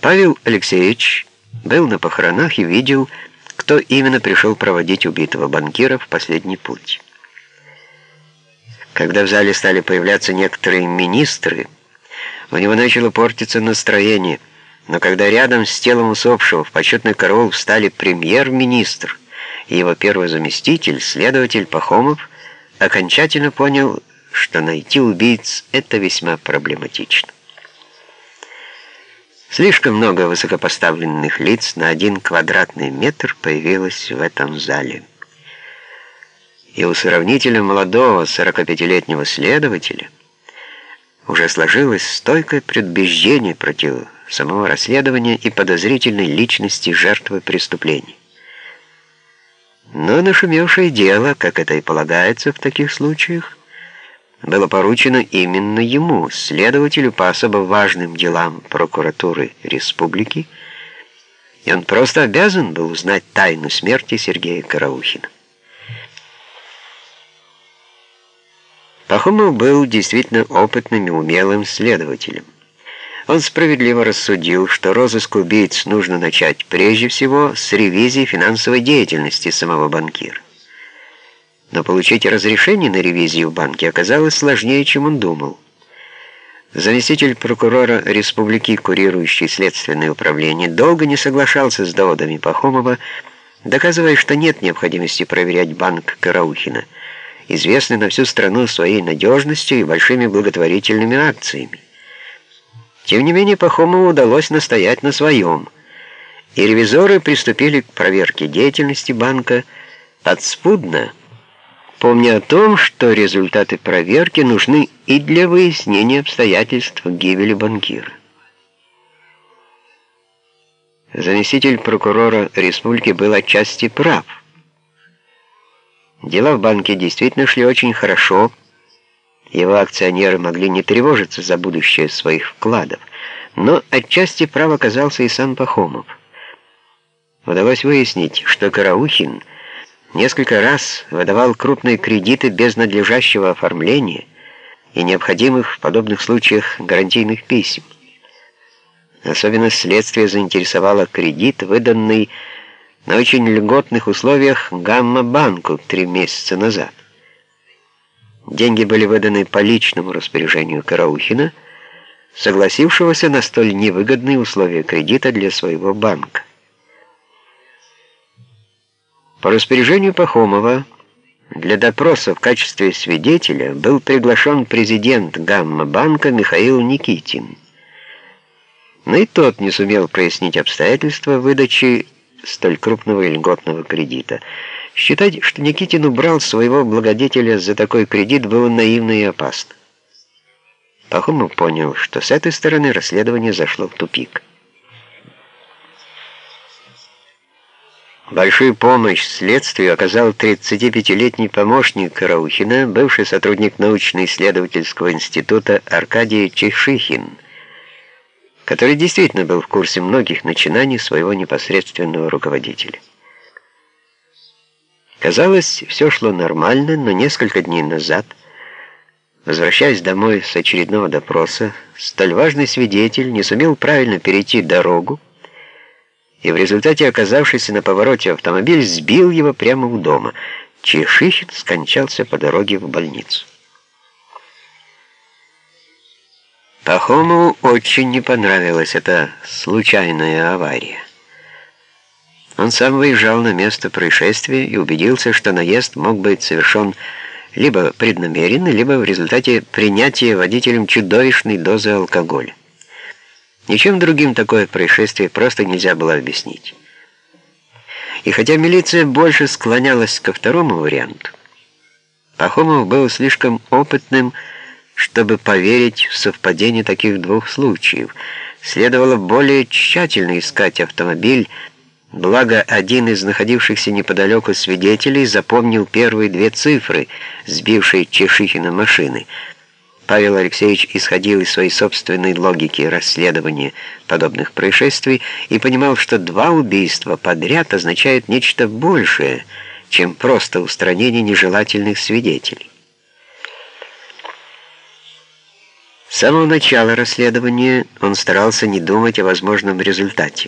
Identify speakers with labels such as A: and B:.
A: Павел Алексеевич был на похоронах и видел, кто именно пришел проводить убитого банкира в последний путь. Когда в зале стали появляться некоторые министры, у него начало портиться настроение, но когда рядом с телом усопшего в почетный караул встали премьер-министр и его первый заместитель, следователь Пахомов, окончательно понял, что найти убийц — это весьма проблематично. Слишком много высокопоставленных лиц на один квадратный метр появилось в этом зале. И у сравнительно молодого 45-летнего следователя уже сложилось стойкое предубеждение против самого расследования и подозрительной личности жертвы преступлений. Но нашумевшее дело, как это и полагается в таких случаях, было поручено именно ему, следователю по особо важным делам прокуратуры республики, и он просто обязан был узнать тайну смерти Сергея Караухина. Пахомов был действительно опытным и умелым следователем. Он справедливо рассудил, что розыск убийц нужно начать прежде всего с ревизии финансовой деятельности самого банкира. Но получить разрешение на ревизию в банке оказалось сложнее, чем он думал. Заместитель прокурора республики, курирующий следственное управление, долго не соглашался с доводами Пахомова, доказывая, что нет необходимости проверять банк Караухина, известный на всю страну своей надежностью и большими благотворительными акциями. Тем не менее, Пахомову удалось настоять на своем, и ревизоры приступили к проверке деятельности банка подспудно, помня о том, что результаты проверки нужны и для выяснения обстоятельств гибели банкира. Заместитель прокурора республики был отчасти прав. Дела в банке действительно шли очень хорошо, его акционеры могли не тревожиться за будущее своих вкладов, но отчасти прав оказался и сам Пахомов. Удалось выяснить, что Караухин – несколько раз выдавал крупные кредиты без надлежащего оформления и необходимых в подобных случаях гарантийных писем. Особенно следствие заинтересовало кредит, выданный на очень льготных условиях Гамма-банку три месяца назад. Деньги были выданы по личному распоряжению Караухина, согласившегося на столь невыгодные условия кредита для своего банка. По распоряжению Пахомова для допроса в качестве свидетеля был приглашен президент Гамма-банка Михаил Никитин. Но и тот не сумел прояснить обстоятельства выдачи столь крупного и льготного кредита. Считать, что Никитин убрал своего благодетеля за такой кредит, было наивно и опасно. Пахомов понял, что с этой стороны расследование зашло в тупик. Большую помощь следствию оказал 35-летний помощник Караухина, бывший сотрудник научно-исследовательского института Аркадий Чешихин, который действительно был в курсе многих начинаний своего непосредственного руководителя. Казалось, все шло нормально, но несколько дней назад, возвращаясь домой с очередного допроса, столь важный свидетель не сумел правильно перейти дорогу, и в результате оказавшийся на повороте автомобиль сбил его прямо у дома. Чешихин скончался по дороге в больницу. Пахомову очень не понравилась эта случайная авария. Он сам выезжал на место происшествия и убедился, что наезд мог быть совершен либо преднамеренно, либо в результате принятия водителем чудовищной дозы алкоголя. Ничем другим такое происшествие просто нельзя было объяснить. И хотя милиция больше склонялась ко второму варианту, Пахомов был слишком опытным, чтобы поверить в совпадение таких двух случаев. Следовало более тщательно искать автомобиль, благо один из находившихся неподалеку свидетелей запомнил первые две цифры, сбившей Чешихина машины — Павел Алексеевич исходил из своей собственной логики расследования подобных происшествий и понимал, что два убийства подряд означают нечто большее, чем просто устранение нежелательных свидетелей. С самого начала расследования он старался не думать о возможном результате.